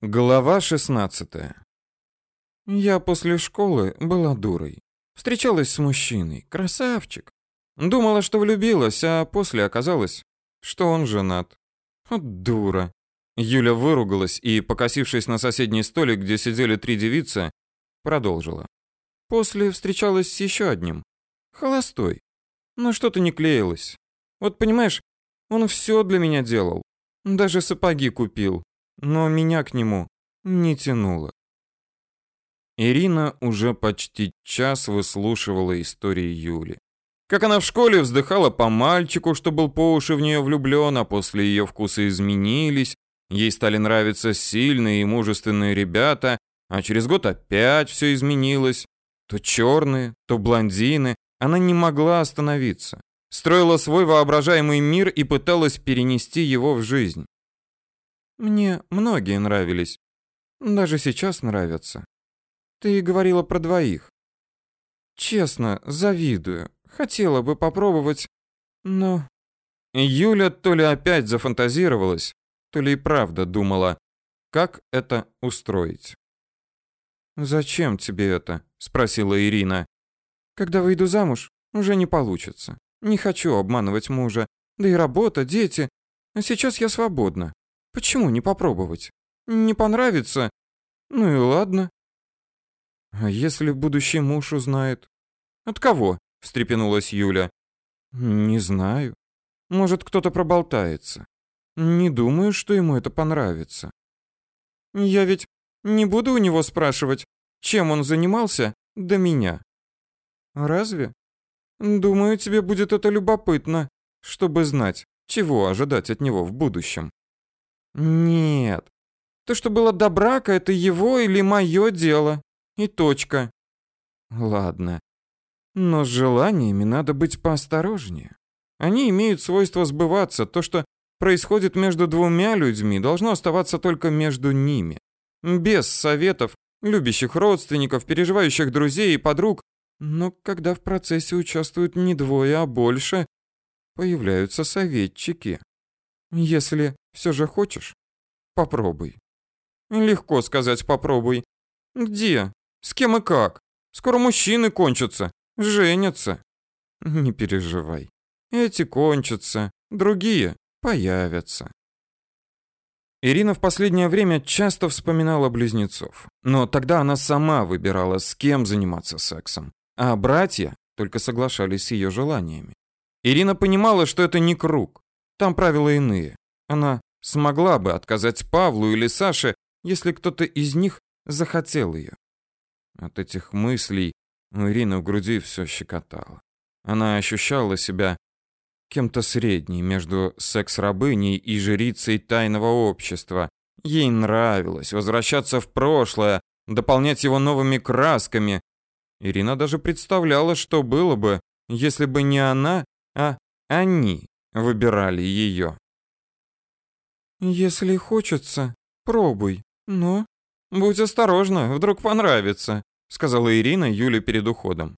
Глава 16. Я после школы была дурой. Встречалась с мужчиной, красавчик. Думала, что влюбилась, а после оказалось, что он женат. Вот дура. Юля выругалась и, покосившись на соседний столик, где сидели три девицы, продолжила. После встречалась с еще одним. Холостой. Но что-то не клеилось. Вот понимаешь, он все для меня делал. Даже сапоги купил но меня к нему не тянуло. Ирина уже почти час выслушивала истории Юли. Как она в школе вздыхала по мальчику, что был по уши в нее влюблен, а после ее вкусы изменились, ей стали нравиться сильные и мужественные ребята, а через год опять все изменилось. То черные, то блондины. Она не могла остановиться. Строила свой воображаемый мир и пыталась перенести его в жизнь. Мне многие нравились. Даже сейчас нравятся. Ты говорила про двоих. Честно, завидую. Хотела бы попробовать, но... Юля то ли опять зафантазировалась, то ли и правда думала, как это устроить. «Зачем тебе это?» — спросила Ирина. «Когда выйду замуж, уже не получится. Не хочу обманывать мужа. Да и работа, дети. А сейчас я свободна. Почему не попробовать? Не понравится? Ну и ладно. А если будущий муж узнает? От кого? встрепенулась Юля. Не знаю. Может, кто-то проболтается. Не думаю, что ему это понравится. Я ведь не буду у него спрашивать, чем он занимался до меня. Разве? Думаю, тебе будет это любопытно, чтобы знать, чего ожидать от него в будущем. Нет. То, что было до брака, это его или мое дело. И точка. Ладно. Но с желаниями надо быть поосторожнее. Они имеют свойство сбываться. То, что происходит между двумя людьми, должно оставаться только между ними. Без советов, любящих родственников, переживающих друзей и подруг. Но когда в процессе участвуют не двое, а больше, появляются советчики. Если все же хочешь, попробуй. Легко сказать попробуй. Где? С кем и как? Скоро мужчины кончатся, женятся. Не переживай. Эти кончатся, другие появятся. Ирина в последнее время часто вспоминала близнецов, но тогда она сама выбирала, с кем заниматься сексом, а братья только соглашались с ее желаниями. Ирина понимала, что это не круг, там правила иные. Она смогла бы отказать Павлу или Саше, если кто-то из них захотел ее. От этих мыслей у Ирины в груди все щекотало. Она ощущала себя кем-то средней между секс-рабыней и жрицей тайного общества. Ей нравилось возвращаться в прошлое, дополнять его новыми красками. Ирина даже представляла, что было бы, если бы не она, а они выбирали ее. Если хочется, пробуй. Но будь осторожна, вдруг понравится, сказала Ирина Юле перед уходом.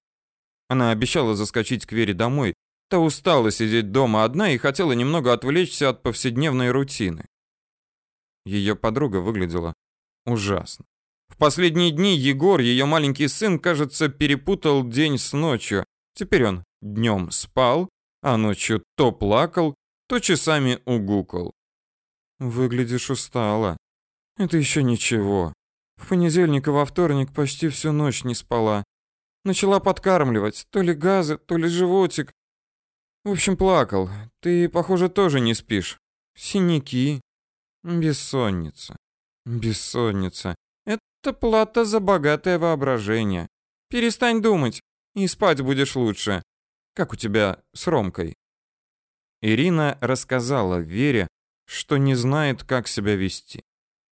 Она обещала заскочить к Вере домой. Та устала сидеть дома одна и хотела немного отвлечься от повседневной рутины. Ее подруга выглядела ужасно. В последние дни Егор, ее маленький сын, кажется, перепутал день с ночью. Теперь он днем спал, а ночью то плакал, то часами угукал. Выглядишь устала. Это еще ничего. В понедельник и во вторник почти всю ночь не спала. Начала подкармливать, то ли газы, то ли животик. В общем, плакал. Ты, похоже, тоже не спишь. Синяки. Бессонница. Бессонница. Это плата за богатое воображение. Перестань думать, и спать будешь лучше. Как у тебя с Ромкой? Ирина рассказала Вере, что не знает, как себя вести.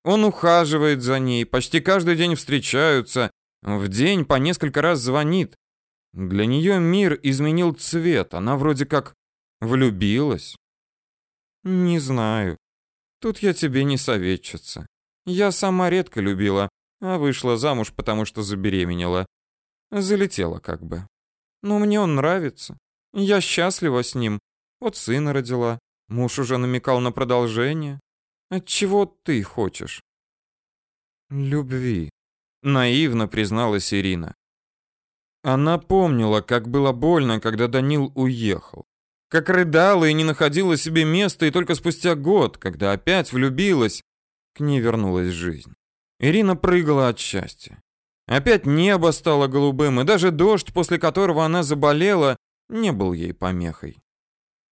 Он ухаживает за ней, почти каждый день встречаются, в день по несколько раз звонит. Для нее мир изменил цвет, она вроде как влюбилась. Не знаю. Тут я тебе не советчица. Я сама редко любила, а вышла замуж, потому что забеременела. Залетела как бы. Но мне он нравится. Я счастлива с ним. Вот сына родила. Муж уже намекал на продолжение. От чего ты хочешь? Любви, наивно призналась Ирина. Она помнила, как было больно, когда Данил уехал. Как рыдала и не находила себе места, и только спустя год, когда опять влюбилась, к ней вернулась жизнь. Ирина прыгала от счастья. Опять небо стало голубым, и даже дождь, после которого она заболела, не был ей помехой.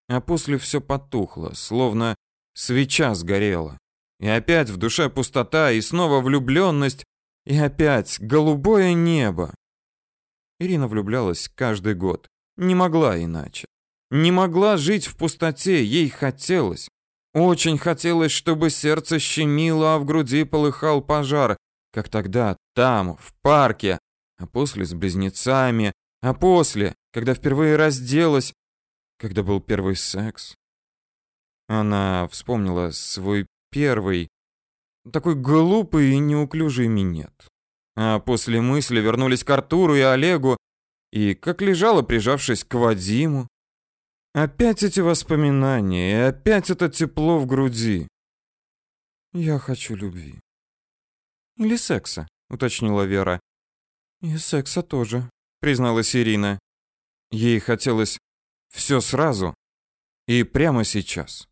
А после все потухло, словно свеча сгорела. И опять в душе пустота, и снова влюбленность, и опять голубое небо. Ирина влюблялась каждый год. Не могла иначе. Не могла жить в пустоте, ей хотелось. Очень хотелось, чтобы сердце щемило, а в груди полыхал пожар, как тогда, там, в парке, а после с близнецами, а после, когда впервые разделась, когда был первый секс. Она вспомнила свой первый, такой глупый и неуклюжий минет. А после мысли вернулись к Артуру и Олегу, и как лежала, прижавшись к Вадиму. Опять эти воспоминания, и опять это тепло в груди. Я хочу любви. Или секса, уточнила Вера. И секса тоже, призналась Ирина. Ей хотелось все сразу и прямо сейчас.